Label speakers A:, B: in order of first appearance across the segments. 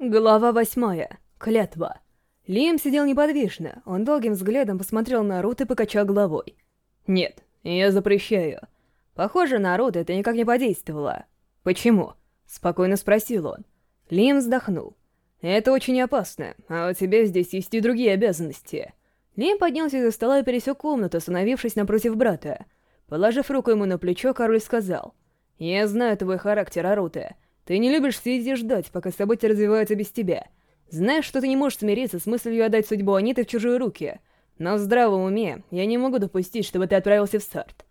A: Глава восьмая. Клятва. Лим сидел неподвижно. Он долгим взглядом посмотрел на Рут и покачал головой. «Нет, я запрещаю». Похоже, на Рут это никак не подействовало. «Почему?» — спокойно спросил он. Лим вздохнул. «Это очень опасно, а у тебя здесь есть и другие обязанности». Лим поднялся из-за стола и пересек комнату, остановившись напротив брата. Положив руку ему на плечо, король сказал. «Я знаю твой характер, Арута». Ты не любишь сидеть и ждать, пока события развиваются без тебя. Знаешь, что ты не можешь смириться с мыслью отдать судьбу Аниты в чужие руки. Но в здравом уме я не могу допустить, чтобы ты отправился в старт.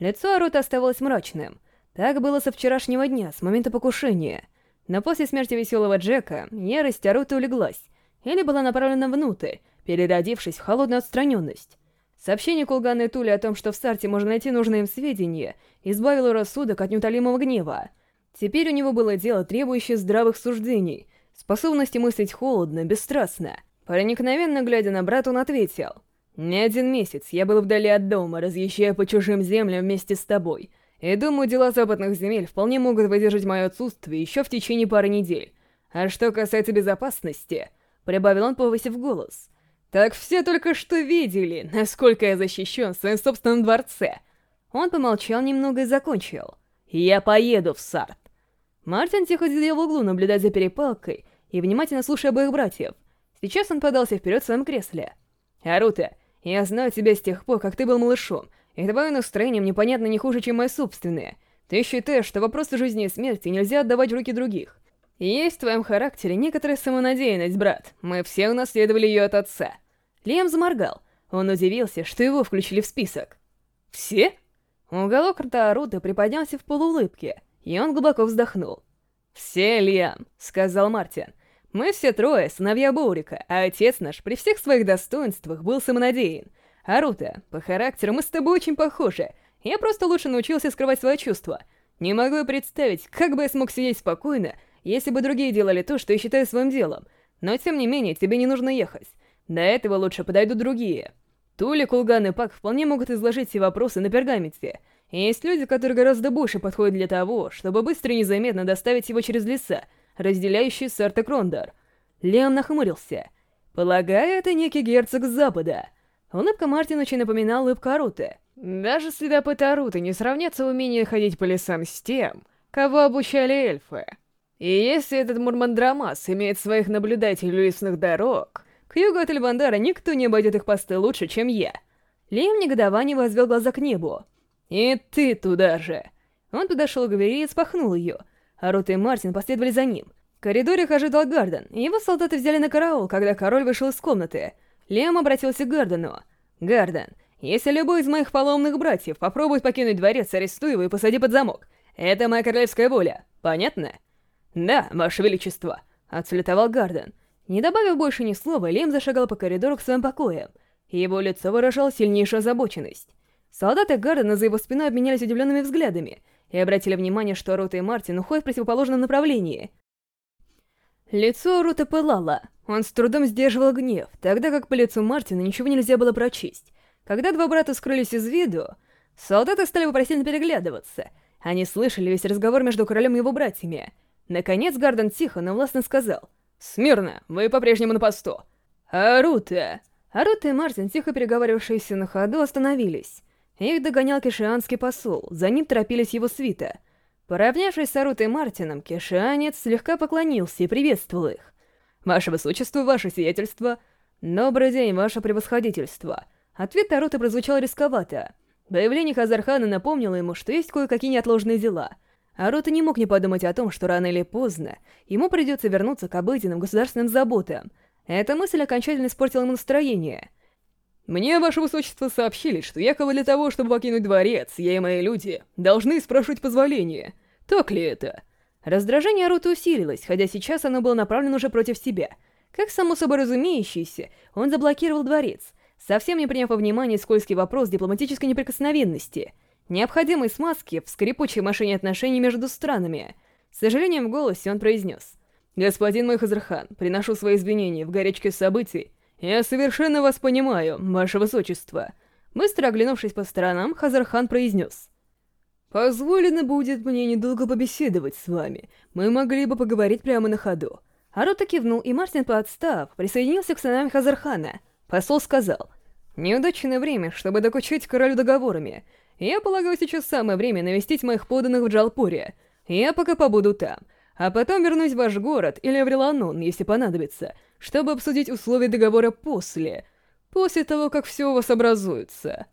A: Лицо Арута оставалось мрачным. Так было со вчерашнего дня, с момента покушения. Но после смерти веселого Джека, ярость Арута улеглась, или была направлена внутрь, переродившись в холодную отстраненность. Сообщение Кулгана и Тули о том, что в сарте можно найти нужные им сведения, избавило рассудок от неутолимого гнева — Теперь у него было дело, требующее здравых суждений, способности мыслить холодно, бесстрастно. Проникновенно глядя на брата, он ответил. «Не один месяц я был вдали от дома, разъезжая по чужим землям вместе с тобой, и думаю, дела западных земель вполне могут выдержать мое отсутствие еще в течение пары недель. А что касается безопасности...» — прибавил он, повысив голос. «Так все только что видели, насколько я защищен в своем собственном дворце». Он помолчал немного и закончил. «Я поеду в Сарт». Мартин тихо сидел в углу, наблюдая за перепалкой и внимательно слушая обоих братьев. Сейчас он подался вперед в своем кресле. «Арута, я знаю тебя с тех пор, как ты был малышом, и твое настроение мне понятно не хуже, чем мое собственное. Ты считаешь, что вопросы жизни и смерти нельзя отдавать в руки других. есть в твоем характере некоторая самонадеянность, брат. Мы все унаследовали ее от отца». Лем заморгал. Он удивился, что его включили в список. «Все?» Уголок рта Аруты приподнялся в полуулыбке. и он глубоко вздохнул. «Все, Лиам», — сказал Мартин. «Мы все трое, сыновья Боурика, а отец наш при всех своих достоинствах был самонадеян. Арута, по характеру мы с тобой очень похожи. Я просто лучше научился скрывать свои чувства. Не могу и представить, как бы я смог сидеть спокойно, если бы другие делали то, что Есть люди, которые гораздо больше подходят для того, чтобы быстро и незаметно доставить его через леса, разделяющие Сарта Крондар. Леон нахмурился. Полагаю, это некий герцог с запада. Улыбка Мартина очень напоминала улыбку Аруты. Даже следопыт Аруты не сравнятся в умении ходить по лесам с тем, кого обучали эльфы. И если этот Мурмандрамас имеет своих наблюдателей лесных дорог, к югу от Эльвандара никто не обойдет их посты лучше, чем я. Лим негодование возвел глаза к небу. «И ты туда же!» Он подошел к двери и спахнул ее. а Рут и Мартин последовали за ним. В коридоре их ожидал Гарден, и его солдаты взяли на караул, когда король вышел из комнаты. Лем обратился к Гардену. «Гарден, если любой из моих поломных братьев попробует покинуть дворец, арестуй его и посади под замок. Это моя королевская воля. Понятно?» «Да, ваше величество», — отслютовал Гарден. Не добавив больше ни слова, Лем зашагал по коридору к своим покоям. Его лицо выражало сильнейшую озабоченность. Солдаты Гардена за его спиной обменялись удивленными взглядами и обратили внимание, что Рута и Мартин уходят в противоположном направлении. Лицо Рута пылало. Он с трудом сдерживал гнев, тогда как по лицу Мартина ничего нельзя было прочесть. Когда два брата скрылись из виду, солдаты стали вопросительно переглядываться. Они слышали весь разговор между королем и его братьями. Наконец Гарден тихо, но властно сказал. «Смирно, вы по-прежнему на посту». «А Рута?» А Рута и Мартин, тихо переговаривавшиеся на ходу, остановились. Их догонял кишианский посол, за ним торопились его свита. Поравнявшись с Арутой Мартином, кишианец слегка поклонился и приветствовал их. «Ваше высочество, ваше сиятельство!» «Добрый день, ваше превосходительство!» Ответ Аруты прозвучал рисковато. Появление Хазархана напомнило ему, что есть кое-какие неотложные дела. Арута не мог не подумать о том, что рано или поздно ему придется вернуться к обыденным государственным заботам. Эта мысль окончательно испортила ему настроение — мне, Ваше Высочество, сообщили, что якобы для того, чтобы покинуть дворец, я и мои люди должны спрашивать позволения. Так ли это?» Раздражение Рута усилилось, хотя сейчас оно было направлено уже против себя. Как само собой разумеющееся, он заблокировал дворец, совсем не приняв во внимание скользкий вопрос дипломатической неприкосновенности, необходимой смазки в скрипучей машине отношений между странами. С сожалением в голосе он произнес. «Господин мой Хазархан, приношу свои извинения в горячке событий, «Я совершенно вас понимаю, ваше высочество», — быстро оглянувшись по сторонам, Хазархан произнес. «Позволено будет мне недолго побеседовать с вами. Мы могли бы поговорить прямо на ходу». Арута кивнул, и Мартин, поотстав, присоединился к сынам Хазархана. Посол сказал, «Неудачное время, чтобы докучать королю договорами. Я полагаю, сейчас самое время навестить моих поданных в Джалпуре. Я пока побуду там, а потом вернусь в ваш город или в Реланон, если понадобится» чтобы обсудить условия договора после, после того, как все возобразуется.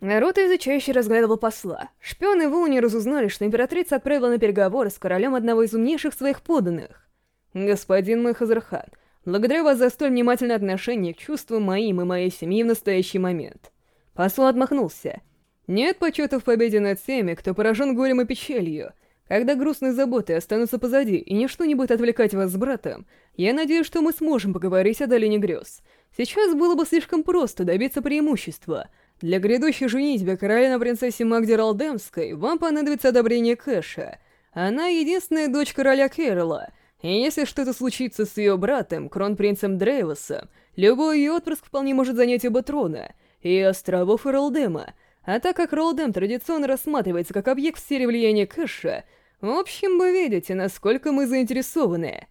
A: Наруто изучающе разглядывал посла. Шпионы Вуни разузнали, что императрица отправила на переговоры с королем одного из умнейших своих подданных. «Господин мой Хазархан, благодарю вас за столь внимательное отношение к чувствам моим и моей семьи в настоящий момент». Посол отмахнулся. «Нет почета в победе над теми, кто поражен горем и печалью, когда грустные заботы останутся позади, и ничто не будет отвлекать вас с братом, я надеюсь, что мы сможем поговорить о долине грез. Сейчас было бы слишком просто добиться преимущества. Для грядущей женитьбы королевы на принцессе Магде вам понадобится одобрение Кэша. Она единственная дочь короля Кэрола, и если что-то случится с ее братом, кронпринцем Дрейвосом, любой ее отпрыск вполне может занять оба трона, и островов Ролдема. А так как Ролдем традиционно рассматривается как объект в сфере влияния Кэша, в общем, вы видите, насколько мы заинтересованы.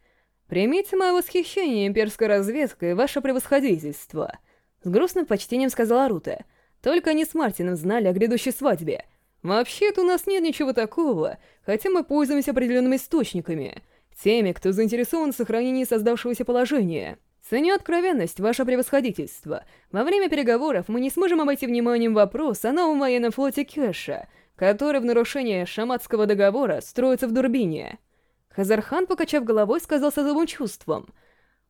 A: Примите мое восхищение имперской разведкой, ваше превосходительство. С грустным почтением сказала Рута. Только они с Мартином знали о грядущей свадьбе. Вообще-то у нас нет ничего такого, хотя мы пользуемся определенными источниками. Теми, кто заинтересован в сохранении создавшегося положения. Ценю откровенность, ваше превосходительство. Во время переговоров мы не сможем обойти вниманием вопрос о новом военном флоте Кэша — который в нарушение шаматского договора строится в Дурбине. Хазархан, покачав головой, сказал с особым чувством.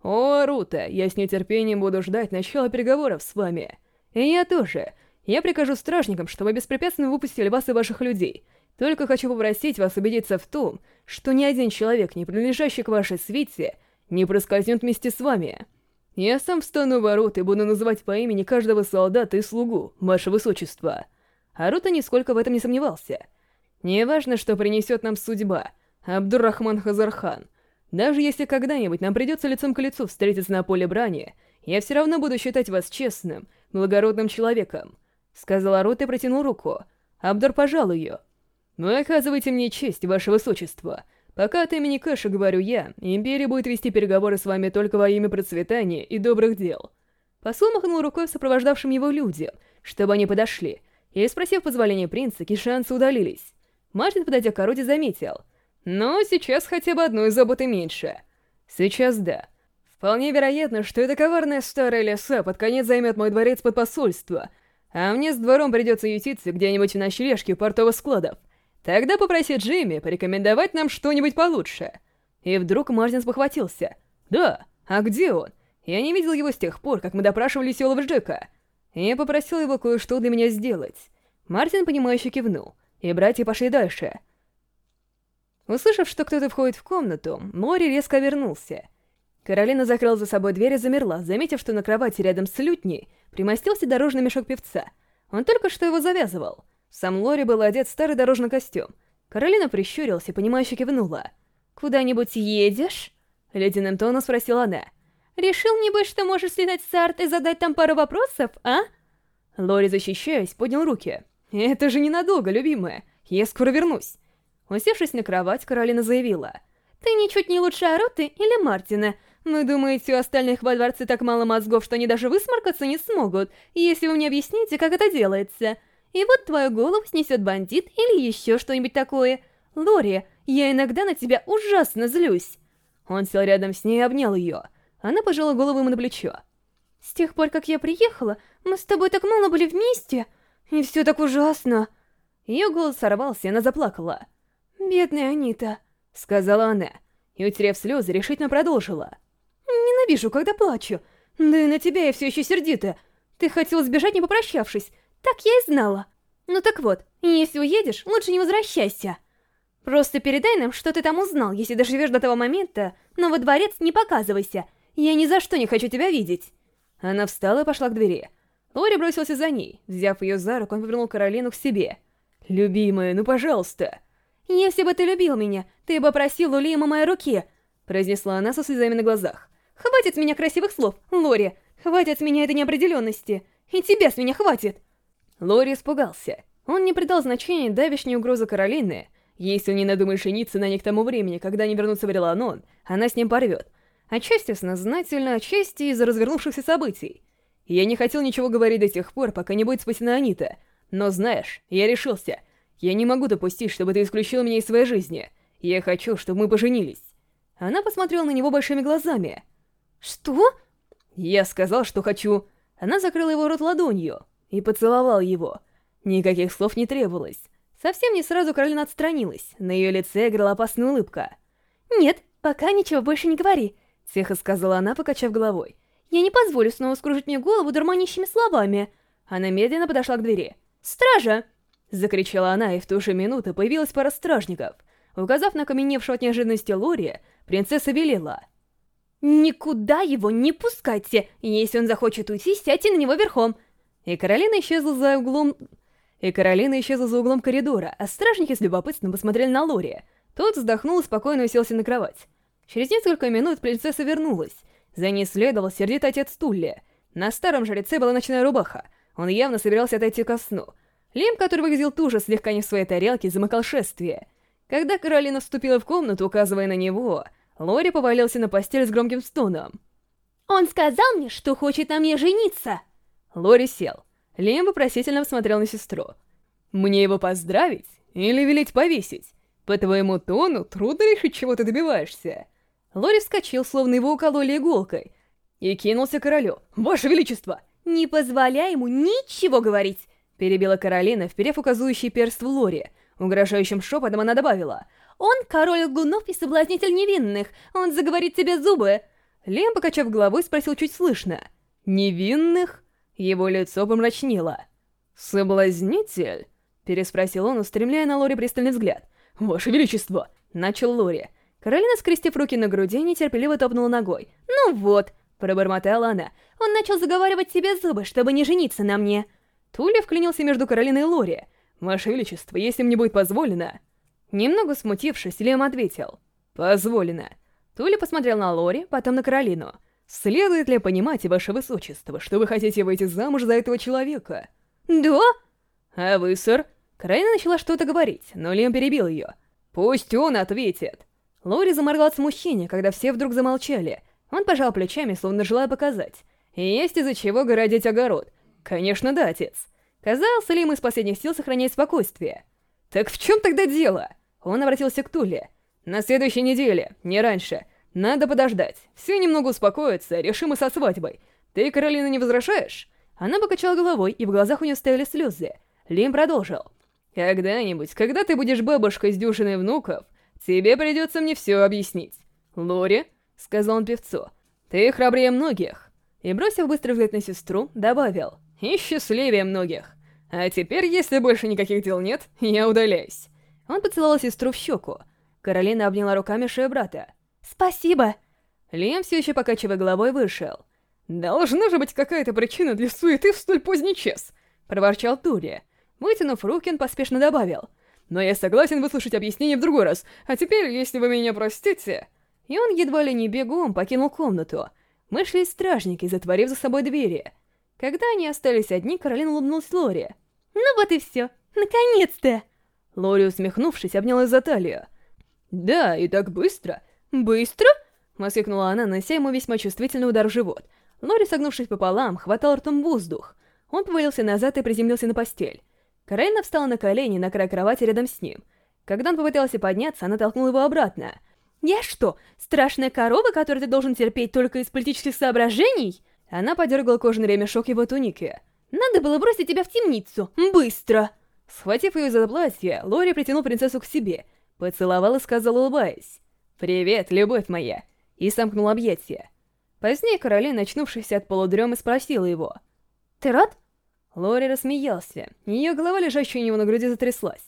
A: «О, Рута, я с нетерпением буду ждать начала переговоров с вами. И я тоже. Я прикажу стражникам, чтобы беспрепятственно выпустили вас и ваших людей. Только хочу попросить вас убедиться в том, что ни один человек, не принадлежащий к вашей свите, не проскользнет вместе с вами. Я сам встану в ворот и буду называть по имени каждого солдата и слугу, ваше высочество». Харуто нисколько в этом не сомневался. Неважно, что принесет нам судьба, Абдуррахман Хазархан. Даже если когда-нибудь нам придется лицом к лицу встретиться на поле брани, я все равно буду считать вас честным, благородным человеком. Сказал Арут и протянул руку. Абдур пожал ее. «Вы оказываете мне честь, ваше высочество. Пока от имени Кэша говорю я, Империя будет вести переговоры с вами только во имя процветания и добрых дел». Посол махнул рукой сопровождавшим его людям, чтобы они подошли — и, спросив позволения принца, кишанцы удалились. Мартин, подойдя к Аруде, заметил. «Но сейчас хотя бы одной заботы меньше». «Сейчас да». Вполне вероятно, что эта коварная старая леса под конец займет мой дворец под посольство, а мне с двором придется ютиться где-нибудь в ночлежке у портовых складов. Тогда попроси Я попросил его кое-что для меня сделать. Мартин, понимающе кивнул, и братья пошли дальше. Услышав, что кто-то входит в комнату, Мори резко вернулся. Каролина закрыла за собой дверь и замерла, заметив, что на кровати рядом с лютней примостился дорожный мешок певца. Он только что его завязывал. Сам Лори был одет в старый дорожный костюм. Каролина прищурилась и понимающе кивнула. «Куда-нибудь едешь?» — ледяным тоном спросила она. — решил, небось, что можешь слетать с арт и задать там пару вопросов, а?» Лори, защищаясь, поднял руки. «Это же ненадолго, любимая. Я скоро вернусь». Усевшись на кровать, Каролина заявила. «Ты ничуть не лучше Ароты или Мартина. Вы думаете, у остальных во дворце так мало мозгов, что они даже высморкаться не смогут, если вы мне объясните, как это делается? И вот твою голову снесет бандит или еще что-нибудь такое. Лори, я иногда на тебя ужасно злюсь». Он сел рядом с ней и обнял ее. «Лори, она пожала голову ему на плечо. «С тех пор, как я приехала, мы с тобой так мало были вместе, и все так ужасно!» Ее голос сорвался, и она заплакала. «Бедная Анита», — сказала она, и, утерев слезы, решительно продолжила. «Ненавижу, когда плачу. Да и на тебя я все еще сердита. Ты хотел сбежать, не попрощавшись. Так я и знала. Ну так вот, если уедешь, лучше не возвращайся. Просто передай нам, что ты там узнал, если доживешь до того момента, но во дворец не показывайся». «Я ни за что не хочу тебя видеть!» Она встала и пошла к двери. Лори бросился за ней. Взяв ее за руку, он повернул Каролину к себе. «Любимая, ну пожалуйста!» «Если бы ты любил меня, ты бы просил у Лима моей руки!» произнесла она со слезами на глазах. «Хватит с меня красивых слов, Лори! Хватит с меня этой неопределенности! И тебя с меня хватит!» Лори испугался. Он не придал значения давешней угрозы Каролины. Если он не надумает жениться на них к тому времени, когда они вернутся в Реланон, она с ним порвет. Отчасти а сознательно, отчасти а из-за развернувшихся событий. Я не хотел ничего говорить до тех пор, пока не будет спасена Анита. Но знаешь, я решился. Я не могу допустить, чтобы ты исключил меня из своей жизни. Я хочу, чтобы мы поженились. Она посмотрела на него большими глазами.
B: «Что?»
A: Я сказал, что хочу. Она закрыла его рот ладонью и поцеловал его. Никаких слов не требовалось. Совсем не сразу Каролина отстранилась. На ее лице играла опасная улыбка.
B: «Нет, пока ничего больше не говори. Тихо сказала она, покачав головой. «Я не позволю снова скружить мне голову дурманящими словами!»
A: Она медленно подошла к двери.
B: «Стража!»
A: Закричала она, и в ту же минуту появилась пара стражников. Указав на каменевшего от неожиданности Лори, принцесса велела.
B: «Никуда его не пускайте! Если он захочет уйти, сядьте на него верхом!»
A: И Каролина исчезла за углом... И Каролина исчезла за углом коридора, а стражники с любопытством посмотрели на Лори. Тот вздохнул и спокойно уселся на кровать. Через несколько минут принцесса вернулась. За ней следовал сердитый отец Тулли. На старом жреце была ночная рубаха. Он явно собирался отойти ко сну. Лем, который выглядел туже, слегка не в своей тарелке, замыкал шествие. Когда Каролина вступила в комнату, указывая на него, Лори повалился на постель с громким стоном.
B: «Он сказал мне, что хочет на мне жениться!»
A: Лори сел. Лем вопросительно посмотрел на сестру. «Мне его поздравить или велеть повесить? По твоему тону трудно решить, чего ты добиваешься». Лори вскочил, словно его укололи иголкой, и кинулся к королю. «Ваше Величество!»
B: «Не позволяй ему ничего говорить!»
A: Перебила Каролина, вперев указующий перст в Лори. Угрожающим шепотом она добавила.
B: «Он король лгунов и соблазнитель невинных! Он заговорит тебе зубы!»
A: Лем, покачав головой, спросил чуть слышно. «Невинных?» Его лицо помрачнело. «Соблазнитель?» Переспросил он, устремляя на Лори пристальный взгляд. «Ваше Величество!» Начал Лори. Каролина, скрестив руки на груди, нетерпеливо топнула ногой.
B: «Ну вот!» — пробормотала она. «Он начал заговаривать себе зубы, чтобы не жениться на мне!»
A: Туля вклинился между Каролиной и Лори. «Ваше Величество, если мне будет позволено...» Немного смутившись, Лем ответил. «Позволено». Туля посмотрел на Лори, потом на Каролину. «Следует ли понимать, Ваше Высочество, что вы хотите выйти замуж за этого человека?»
B: «Да?»
A: «А вы, сэр?» Каролина начала что-то говорить, но Лем перебил ее. «Пусть он ответит!» Лори заморгал с мужчине, когда все вдруг замолчали. Он пожал плечами, словно желая показать. Есть из-за чего городить огород. Конечно, да, отец. Казался ли ему из последних сил сохранять спокойствие? Так в чем тогда дело? Он обратился к Туле. На следующей неделе, не раньше. Надо подождать. Все немного успокоятся, решим и со свадьбой. Ты, Каролина, не возвращаешь? Она покачала головой, и в глазах у нее стояли слезы. Лим продолжил. «Когда-нибудь, когда ты будешь бабушкой с дюжиной внуков, «Тебе придется мне все объяснить. Лори», — сказал он певцу, — «ты храбрее многих». И, бросив быстрый взгляд на сестру, добавил, «и счастливее многих». «А теперь, если больше никаких дел нет, я удаляюсь». Он поцеловал сестру в щеку. Каролина обняла руками шею брата.
B: «Спасибо!»
A: Лем все еще покачивая головой вышел. «Должна же быть какая-то причина для суеты в столь поздний час!» — проворчал Тури. Вытянув руки, он поспешно добавил но я согласен выслушать объяснение в другой раз. А теперь, если вы меня простите...» И он едва ли не бегом покинул комнату. Мы шли стражники, затворив за собой двери. Когда они остались одни, Каролин улыбнулась Лори.
B: «Ну вот и все. Наконец-то!»
A: Лори, усмехнувшись, обнялась за талию. «Да, и так быстро!»
B: «Быстро?»
A: — воскликнула она, нанося ему весьма чувствительный удар в живот. Лори, согнувшись пополам, хватал ртом воздух. Он повалился назад и приземлился на постель. Каролина встала на колени на край кровати рядом с ним. Когда он попытался подняться, она толкнула его обратно.
B: «Я что, страшная корова, которую ты должен терпеть только из политических соображений?»
A: Она подергала кожаный ремешок его туники.
B: «Надо было бросить тебя в темницу! Быстро!»
A: Схватив ее за платье, Лори притянул принцессу к себе, поцеловал и сказал, улыбаясь. «Привет, любовь моя!» И сомкнул объятия. Позднее Каролина, очнувшись от полудрема, спросила его.
B: «Ты рад?»
A: Лори рассмеялся, Ее голова, лежащая у него на груди, затряслась.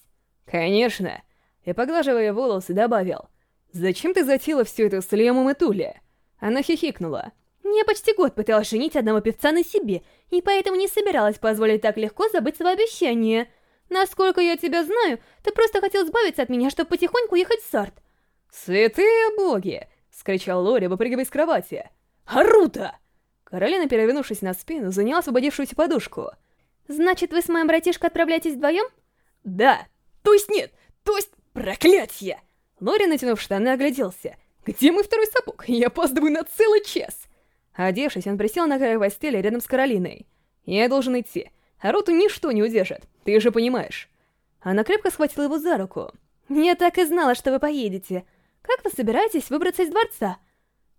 A: «Конечно!» И, поглаживая волосы, добавил. «Зачем ты затеяла все это с Лемом и Тули?» Она хихикнула.
B: «Я почти год пыталась женить одного певца на себе, и поэтому не собиралась позволить так легко забыть свое обещание. Насколько я тебя знаю, ты просто хотел избавиться от меня, чтобы потихоньку ехать в Сарт».
A: «Святые боги!» — скричал Лори, выпрыгивая с кровати. «Харута!» Каролина, перевернувшись на спину, заняла освободившуюся подушку —
B: Значит, вы с моим братишкой отправляетесь вдвоем?
A: Да. То есть нет. То есть... Проклятье! Лори, натянув штаны, огляделся. Где мой второй сапог? Я опаздываю на целый час. Одевшись, он присел на край постели рядом с Каролиной. Я должен идти. А роту ничто не удержит. Ты же понимаешь. Она крепко схватила его за руку.
B: «Я так и знала, что вы поедете. Как вы собираетесь выбраться из дворца?»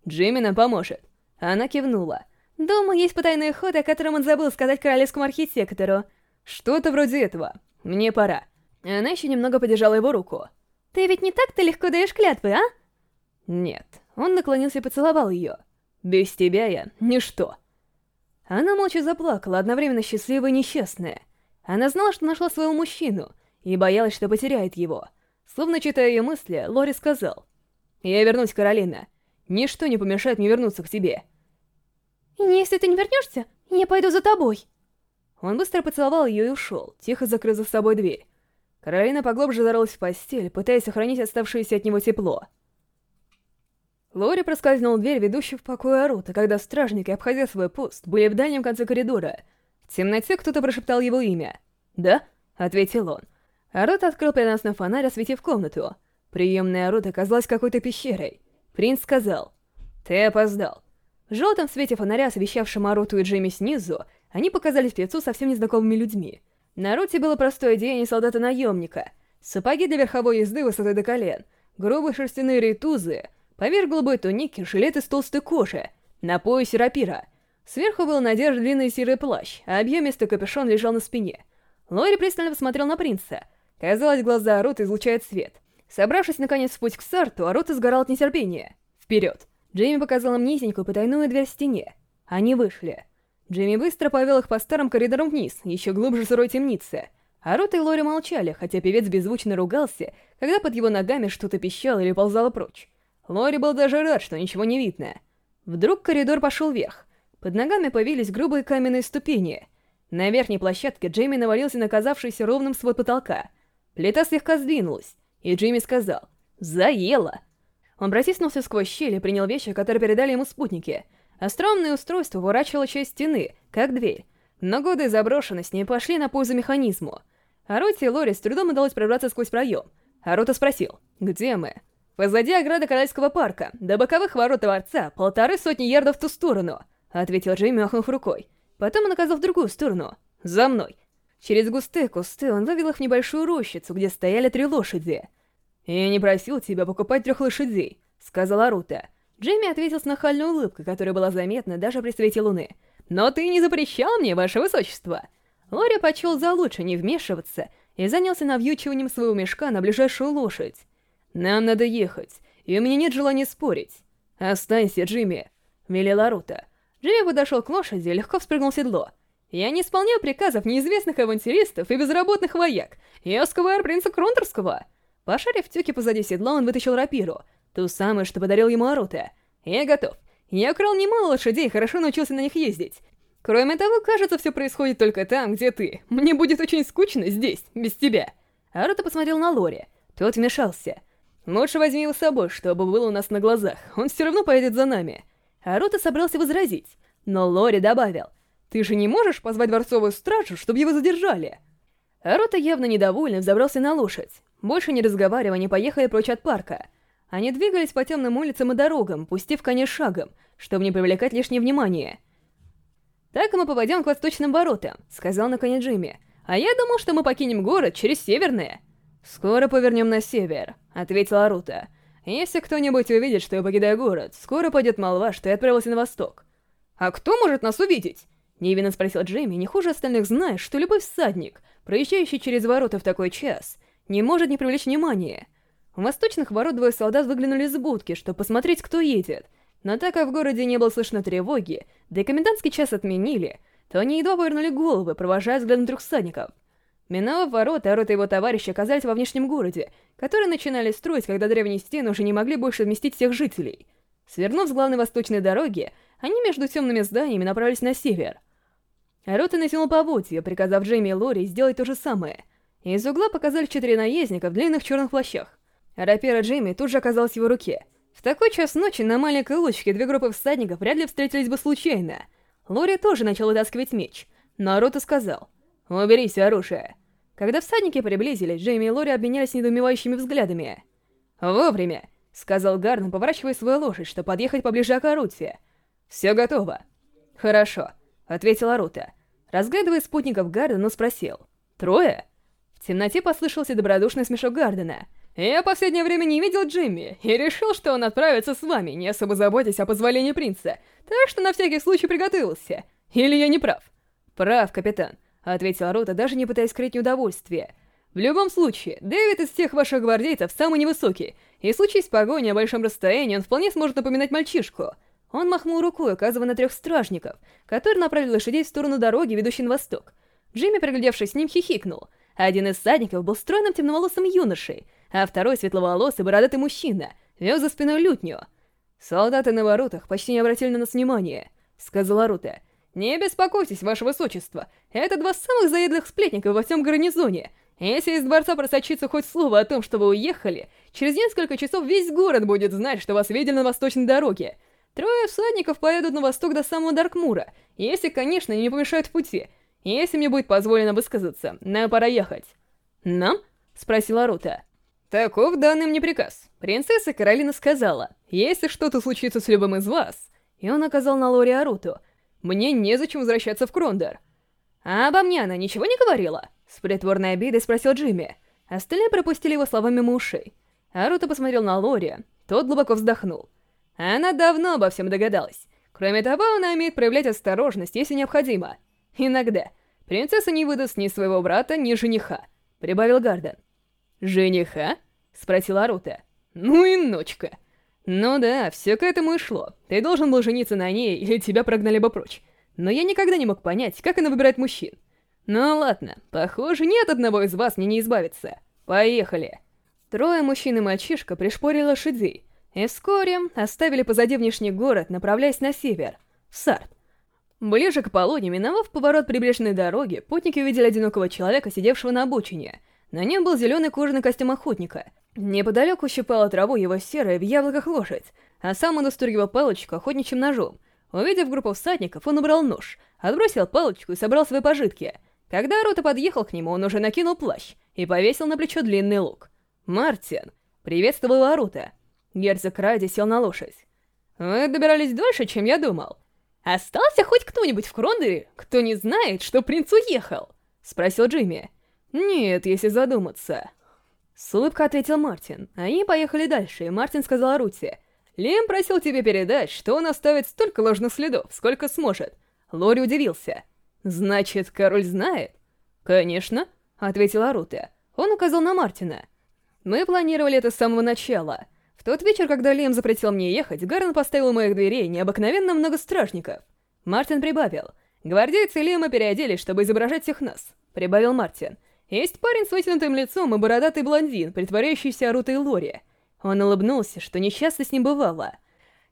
A: «Джимми нам поможет». Она кивнула. Думаю, есть потайные ходы, о котором он забыл сказать королевскому архитектору. Что-то вроде этого. Мне пора. Она еще немного подержала его руку.
B: Ты ведь не так-то легко даешь клятвы, а?
A: Нет. Он наклонился и поцеловал ее. Без тебя я ничто. Она молча заплакала, одновременно счастливая и несчастная. Она знала, что нашла своего мужчину, и боялась, что потеряет его. Словно читая ее мысли, Лори сказал. «Я вернусь, Каролина. Ничто не помешает мне вернуться к тебе».
B: «Если ты не вернешься, я пойду за тобой!»
A: Он быстро поцеловал ее и ушел, тихо закрыв за собой дверь. Каролина поглубже зарылась в постель, пытаясь сохранить оставшееся от него тепло. Лори проскользнул дверь, ведущую в покой Арута, когда стражники, обходя свой пост, были в дальнем конце коридора. В темноте кто-то прошептал его имя. «Да?» — ответил он. Арут открыл переносной фонарь, осветив комнату. Приемная Арута оказалась какой-то пещерой. Принц сказал, «Ты опоздал. Желтым в свете фонаря, освещавшем Ароту и Джейми снизу, они показались певцу совсем незнакомыми людьми. На Роте было простое одеяние солдата-наемника, сапоги для верховой езды высотой до колен, грубые шерстяные рейтузы, поверх голубой туники жилет из толстой кожи, на поясе рапира. Сверху был надежд длинный серый плащ, а объемистый капюшон лежал на спине. Лори пристально посмотрел на принца. Казалось, глаза Аруты излучают свет. Собравшись, наконец, в путь к Сарту, Арота сгорал от нетерпения. Вперед! Джейми показала низенькую потайную дверь в стене. Они вышли. Джейми быстро повел их по старым коридорам вниз, еще глубже сырой темницы. А Рот и Лори молчали, хотя певец беззвучно ругался, когда под его ногами что-то пищало или ползало прочь. Лори был даже рад, что ничего не видно. Вдруг коридор пошел вверх. Под ногами появились грубые каменные ступени. На верхней площадке Джейми навалился на казавшийся ровным свод потолка. Плита слегка сдвинулась, и Джейми сказал «Заело!» Он протиснулся сквозь щель и принял вещи, которые передали ему спутники. Остромное а устройство ворачивало часть стены, как дверь. Но годы заброшенности не пошли на пользу механизму. Ароте и Лори с трудом удалось пробраться сквозь проем. Арота спросил, где мы? «Позади ограда Королевского парка, до боковых ворот дворца, полторы сотни ярдов в ту сторону», — ответил Джей, махнув рукой. Потом он оказал в другую сторону. «За мной». Через густые кусты он вывел их в небольшую рощицу, где стояли три лошади — «Я не просил тебя покупать трех лошадей», — сказала Рута. Джимми ответил с нахальной улыбкой, которая была заметна даже при свете луны. «Но ты не запрещал мне, ваше высочество!» Лори почел за лучше не вмешиваться и занялся навьючиванием своего мешка на ближайшую лошадь. «Нам надо ехать, и у меня нет желания спорить. Останься, Джимми!» — велела Рута. Джимми подошел к лошади и легко вспрыгнул в седло. «Я не исполняю приказов неизвестных авантюристов и безработных вояк. Я сквайр принца Кронтерского!» Пошарив тюки позади седла, он вытащил рапиру, ту самую, что подарил ему Арута. «Я готов. Я украл немало лошадей и хорошо научился на них ездить. Кроме того, кажется, все происходит только там, где ты. Мне будет очень скучно здесь, без тебя». Арута посмотрел на Лори. Тот вмешался. «Лучше возьми его с собой, чтобы было у нас на глазах. Он все равно поедет за нами». Арута собрался возразить, но Лори добавил. «Ты же не можешь позвать дворцовую стражу, чтобы его задержали?» Арута явно недовольный взобрался на лошадь. Больше не разговаривая, они поехали прочь от парка. Они двигались по темным улицам и дорогам, пустив конец шагом, чтобы не привлекать лишнее внимание. «Так мы попадем к восточным воротам», — сказал на коне Джимми. «А я думал, что мы покинем город через северные». «Скоро повернем на север», — ответила Рута. «Если кто-нибудь увидит, что я покидаю город, скоро пойдет молва, что я отправился на восток». «А кто может нас увидеть?» — невинно спросил Джимми, не хуже остальных зная, что любой всадник, проезжающий через ворота в такой час — не может не привлечь внимания. В восточных ворот двое солдат выглянули из будки, чтобы посмотреть, кто едет. Но так как в городе не было слышно тревоги, да и комендантский час отменили, то они едва повернули головы, провожая взглядом трех всадников. Миновав ворота, рота его товарища оказались во внешнем городе, который начинали строить, когда древние стены уже не могли больше вместить всех жителей. Свернув с главной восточной дороги, они между темными зданиями направились на север. Рота натянул поводья, приказав Джейми и Лори сделать то же самое — Из угла показали четыре наездника в длинных черных плащах. Рапира Джейми тут же оказалась в его руке. В такой час ночи на маленькой лучке две группы всадников вряд ли встретились бы случайно. Лори тоже начал вытаскивать меч, но Рота сказал «Уберись оружие». Когда всадники приблизились, Джейми и Лори обменялись недоумевающими взглядами. «Вовремя!» — сказал Гарн, поворачивая свою лошадь, чтобы подъехать поближе к Аруте. «Все готово». «Хорошо», — темноте послышался добродушный смешок Гардена. «Я последнее время не видел Джимми и решил, что он отправится с вами, не особо заботясь о позволении принца, так что на всякий случай приготовился. Или я не прав?» «Прав, капитан», — ответил Рота, даже не пытаясь скрыть неудовольствие. «В любом случае, Дэвид из всех ваших гвардейцев самый невысокий, и случись погони о большом расстоянии, он вполне сможет напоминать мальчишку». Он махнул рукой, указывая на трех стражников, которые направили лошадей в сторону дороги, ведущей на восток. Джимми, приглядевшись с ним, хихикнул — а один из садников был стройным темноволосым юношей, а второй светловолосый бородатый мужчина вел за спиной лютню. «Солдаты на воротах почти не обратили на нас внимания», — сказала Рута. «Не беспокойтесь, ваше высочество, это два самых заедлых сплетника во всем гарнизоне. Если из дворца просочится хоть слово о том, что вы уехали, через несколько часов весь город будет знать, что вас видели на восточной дороге. Трое всадников поедут на восток до самого Даркмура, если, конечно, не помешают в пути». Если мне будет позволено высказаться, нам пора ехать». «Нам?» — спросила Рута. «Таков данный мне приказ. Принцесса Каролина сказала, если что-то случится с любым из вас...» И он оказал на Лори Аруту. «Мне незачем возвращаться в Крондер. «А обо мне она ничего не говорила?» С притворной обидой спросил Джимми. Остальные пропустили его словами мимо ушей. посмотрел на Лори. Тот глубоко вздохнул. Она давно обо всем догадалась. Кроме того, она умеет проявлять осторожность, если необходимо. «Иногда. Принцесса не выдаст ни своего брата, ни жениха», — прибавил Гарден. «Жениха?» — спросила Арута. «Ну и ночка». «Ну да, все к этому и шло. Ты должен был жениться на ней, или тебя прогнали бы прочь. Но я никогда не мог понять, как она выбирает мужчин. Ну ладно, похоже, ни от одного из вас мне не избавиться. Поехали». Трое мужчин и мальчишка пришпорили лошадей, и вскоре оставили позади внешний город, направляясь на север, в Сарт. Ближе к полудню, миновав поворот прибрежной дороги, путники увидели одинокого человека, сидевшего на обочине. На нем был зеленый кожаный костюм охотника. Неподалеку щипала траву его серая в яблоках лошадь, а сам он устургивал палочку охотничьим ножом. Увидев группу всадников, он убрал нож, отбросил палочку и собрал свои пожитки. Когда Рота подъехал к нему, он уже накинул плащ и повесил на плечо длинный лук. «Мартин!» — приветствовал Арута. Герцог Ради сел на лошадь. «Вы добирались дольше, чем я думал. «Остался хоть кто-нибудь в Крондере, кто не знает, что принц уехал?» — спросил Джимми. «Нет, если задуматься». С улыбкой ответил Мартин. Они поехали дальше, и Мартин сказал Рути. «Лем просил тебе передать, что он оставит столько ложных следов, сколько сможет». Лори удивился. «Значит, король знает?» «Конечно», — ответила Рута. Он указал на Мартина. «Мы планировали это с самого начала. В тот вечер, когда Лем запретил мне ехать, Гарн поставил у моих дверей необыкновенно много стражников». Мартин прибавил. «Гвардейцы Лема переоделись, чтобы изображать всех нас», — прибавил Мартин. Есть парень с вытянутым лицом и бородатый блондин, притворяющийся Рутой Лори. Он улыбнулся, что несчастно с ним бывало.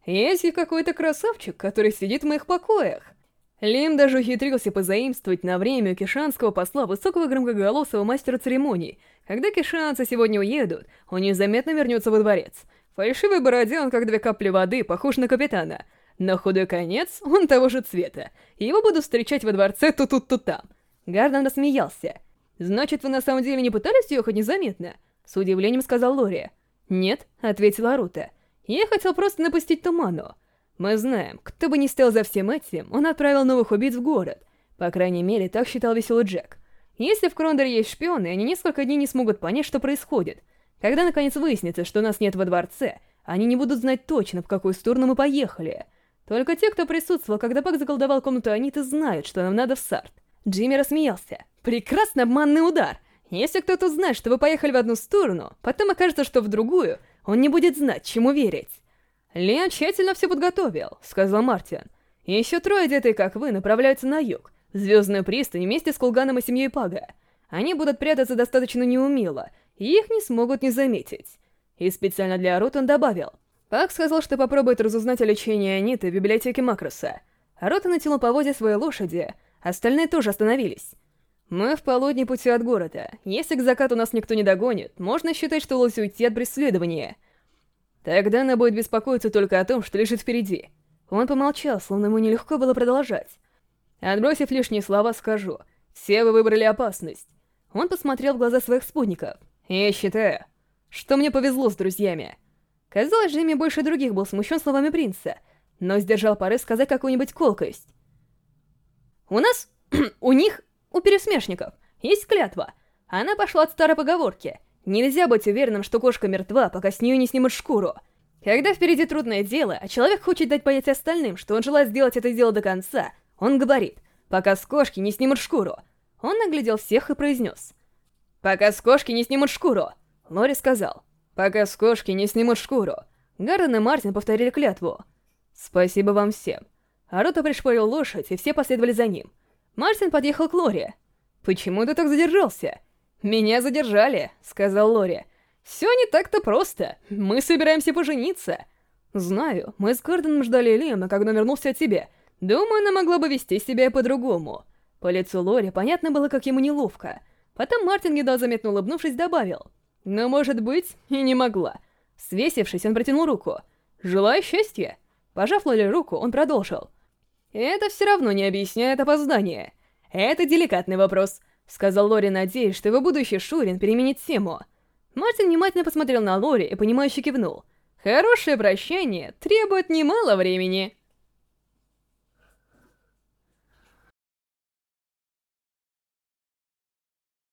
A: Есть и какой-то красавчик, который сидит в моих покоях. Лим даже ухитрился позаимствовать на время у кишанского посла высокого громкоголосого мастера церемоний. Когда кишанцы сегодня уедут, он незаметно вернется во дворец. Фальшивый Бородин, как две капли воды, похож на капитана. Но худой конец, он того же цвета. Его буду встречать во дворце то тут, то там. Гардон рассмеялся. «Значит, вы на самом деле не пытались уехать незаметно?» С удивлением сказал Лори. «Нет», — ответила Рута. «Я хотел просто напустить туману. Мы знаем, кто бы ни стоял за всем этим, он отправил новых убийц в город. По крайней мере, так считал веселый Джек. Если в Крондере есть шпионы, они несколько дней не смогут понять, что происходит. Когда наконец выяснится, что нас нет во дворце, они не будут знать точно, в какую сторону мы поехали. Только те, кто присутствовал, когда Пак заколдовал комнату Аниты, знают, что нам надо в Сарт. Джимми рассмеялся. «Прекрасный обманный удар! Если кто-то узнает, что вы поехали в одну сторону, потом окажется, что в другую, он не будет знать, чему верить». «Леон тщательно все подготовил», — сказал Мартин. «Еще трое детей, как вы, направляются на юг, в Звездную пристань вместе с Кулганом и семьей Пага. Они будут прятаться достаточно неумело, и Их не смогут не заметить. И специально для Рут он добавил. Пак сказал, что попробует разузнать о лечении Аниты в библиотеке Макроса. Рота натянул по воде своей лошади, остальные тоже остановились. «Мы в полудне пути от города. Если к закату нас никто не догонит, можно считать, что удалось уйти от преследования. Тогда она будет беспокоиться только о том, что лежит впереди». Он помолчал, словно ему нелегко было продолжать. Отбросив лишние слова, скажу. «Все вы выбрали опасность». Он посмотрел в глаза своих спутников. «Я считаю, что мне повезло с друзьями». Казалось, Джимми больше других был смущен словами принца, но сдержал порыв сказать какую-нибудь колкость. «У нас, у них, у пересмешников, есть клятва. Она пошла от старой поговорки. Нельзя быть уверенным, что кошка мертва, пока с нее не снимут шкуру. Когда впереди трудное дело, а человек хочет дать понять остальным, что он желает сделать это дело до конца, он говорит, пока с кошки не снимут шкуру. Он наглядел всех и произнес. «Пока с кошки не снимут шкуру!» Лори сказал. «Пока с кошки не снимут шкуру!» Гаррен и Мартин повторили клятву. «Спасибо вам всем!» Аруто пришпорил лошадь, и все последовали за ним. Мартин подъехал к Лори. «Почему ты так задержался?» «Меня задержали», — сказал Лори. «Все не так-то просто. Мы собираемся пожениться». «Знаю, мы с Гордоном ждали Лима, когда вернулся от тебя. Думаю, она могла бы вести себя по-другому». По лицу Лори понятно было, как ему неловко. Потом Мартин, едва заметно улыбнувшись, добавил. «Но, «Ну, может быть, и не могла». Свесившись, он протянул руку. «Желаю счастья!» Пожав Лоли руку, он продолжил. «Это все равно не объясняет опоздание. Это деликатный вопрос», — сказал Лори, надеясь, что его будущий Шурин переменит тему. Мартин внимательно посмотрел на Лори и понимающе кивнул. «Хорошее прощание требует немало времени».